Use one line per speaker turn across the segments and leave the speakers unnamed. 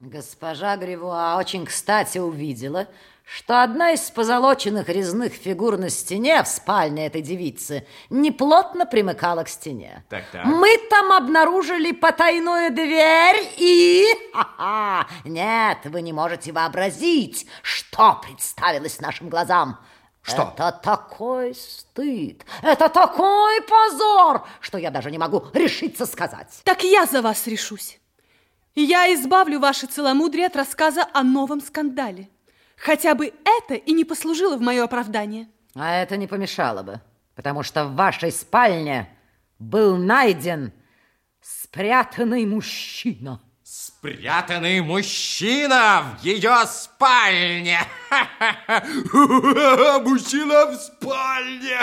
Госпожа Гривуа очень кстати увидела, что одна из позолоченных резных фигур на стене в спальне этой девицы неплотно примыкала к стене.
Так, так.
Мы там обнаружили потайную дверь и... Ха-ха! Нет, вы не можете вообразить, что представилось нашим глазам.
Что?
Это такой стыд, это такой позор, что я даже не могу решиться сказать.
Так я за вас решусь. Я избавлю ваше целомудрие от рассказа о новом скандале. Хотя бы это и не послужило в мое оправдание.
А это не помешало бы, потому что в вашей спальне был найден спрятанный мужчина.
Спрятанный мужчина в ее спальне. Мужчина в спальне.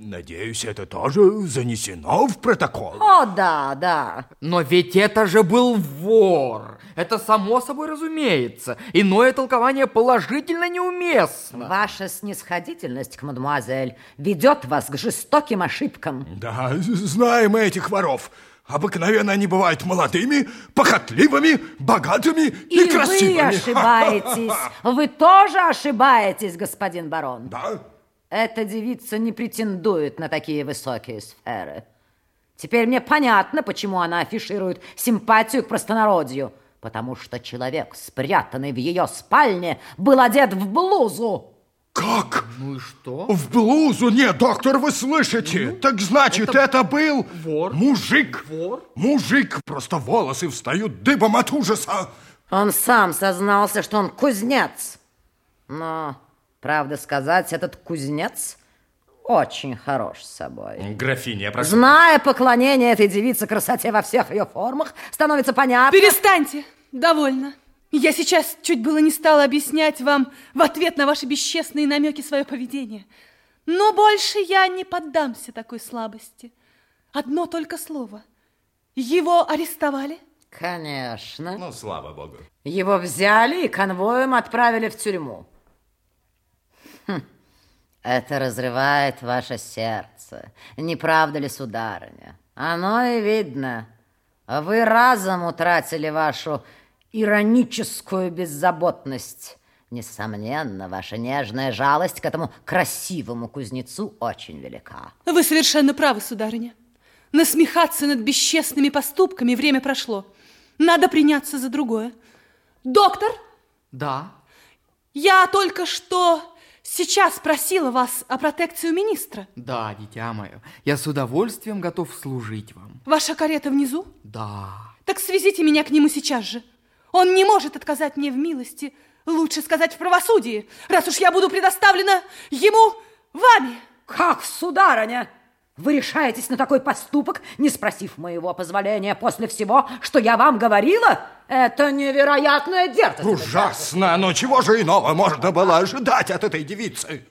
Надеюсь, это тоже занесено в протокол.
О, да, да.
Но ведь это же был вор. Это само собой разумеется. Иное толкование положительно неуместно.
Ваша снисходительность к мадемуазель ведет вас к жестоким ошибкам.
Да, знаем мы этих воров. Обыкновенно они бывают молодыми, похотливыми, богатыми и,
И
красивыми.
вы ошибаетесь. Вы тоже ошибаетесь, господин барон.
Да?
Эта девица не претендует на такие высокие сферы. Теперь мне понятно, почему она афиширует симпатию к простонародью. Потому что человек, спрятанный в ее спальне, был одет в блузу.
Как?
Ну и что?
В блузу? Нет, доктор, вы слышите? так значит, это,
это
был
вор.
мужик.
Вор?
Мужик. Просто волосы встают дыбом от ужаса.
Он сам сознался, что он кузнец. Но, правда сказать, этот кузнец очень хорош с собой.
Графиня, прошу.
Зная поклонение этой девицы красоте во всех ее формах, становится понятно...
Перестаньте! Довольно. Я сейчас чуть было не стала объяснять вам в ответ на ваши бесчестные намеки свое поведение. Но больше я не поддамся такой слабости. Одно только слово. Его арестовали?
Конечно.
Ну, слава богу.
Его взяли и конвоем отправили в тюрьму. Хм, это разрывает ваше сердце. Не правда ли, сударыня? Оно и видно. Вы разом утратили вашу ироническую беззаботность. Несомненно, ваша нежная жалость к этому красивому кузнецу очень велика.
Вы совершенно правы, сударыня. Насмехаться над бесчестными поступками время прошло. Надо приняться за другое. Доктор,
Да.
я только что сейчас просила вас о протекции у министра.
Да, дитя мое. Я с удовольствием готов служить вам.
Ваша карета внизу?
Да.
Так свезите меня к нему сейчас же. Он не может отказать мне в милости, лучше сказать в правосудии, раз уж я буду предоставлена ему вами.
Как, сударыня? Вы решаетесь на такой поступок, не спросив моего позволения после всего, что я вам говорила? Это невероятная дерзость.
Ужасно, но чего же иного можно было ожидать от этой девицы?